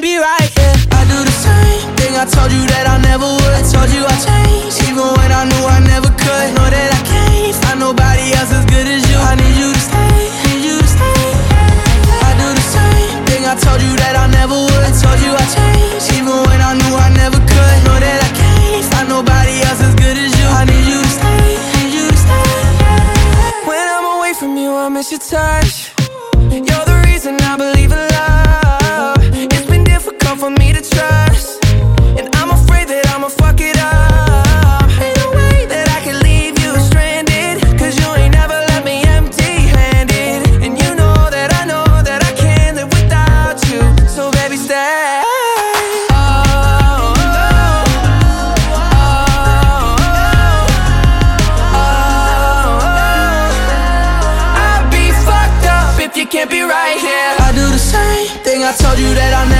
can't be right here. I do the same thing I told you that I never would. I told you I changed, even when I knew I never could. Know that I can't find nobody else as good as you. I need you to stay, need you to stay. I do the same thing I told you that I never would. I told you I changed, even when I knew I never could. Know that I can't find nobody else as good as you. I need you to stay, need you to stay. When I'm away from you, I miss your touch. I can leave you stranded, you ain't never left me empty handed. And you know that I know that I can't live without you. So baby, stay. I'd be fucked up if you can't be right here. I do the same thing I told you that I never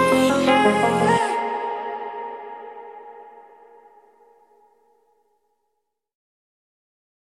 Bye.